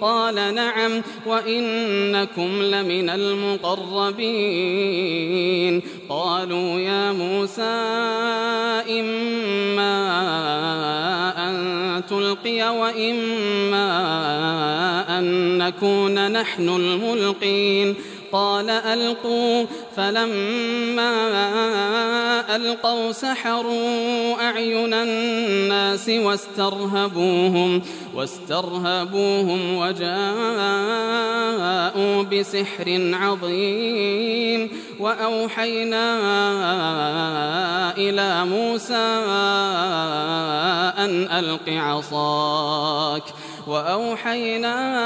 قال نعم وإنكم لمن المقربين. قالوا يا موسى إما أن تلقي وإما أن نكون نحن الملقين. قال ألقوا. فلما ألقوا سحروا أعين الناس واسترهبوهم واسترهبوهم وجاءوا بسحر عظيم. وأوحينا إلى موسى أن ألق عصاك. وأوحينا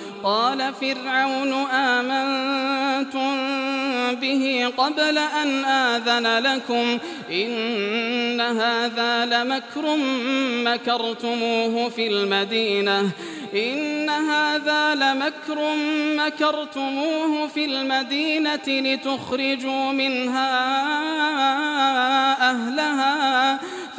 قال فرعون آمنتم به قبل أن آذن لكم إن هذا لمكر مكرتموه في المدينة إن هذا لمكر مكرتموه في المدينة لتخرجوا منها أهلها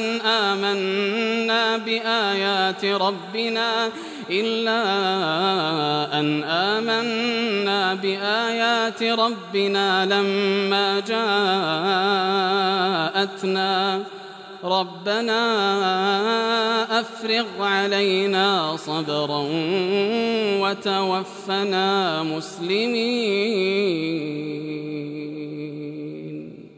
أن آمنا بآيات ربنا إلا أن آمنا بآيات ربنا لما جاءتنا. ربنا أفرغ علينا صبرا وتوفنا مسلمين.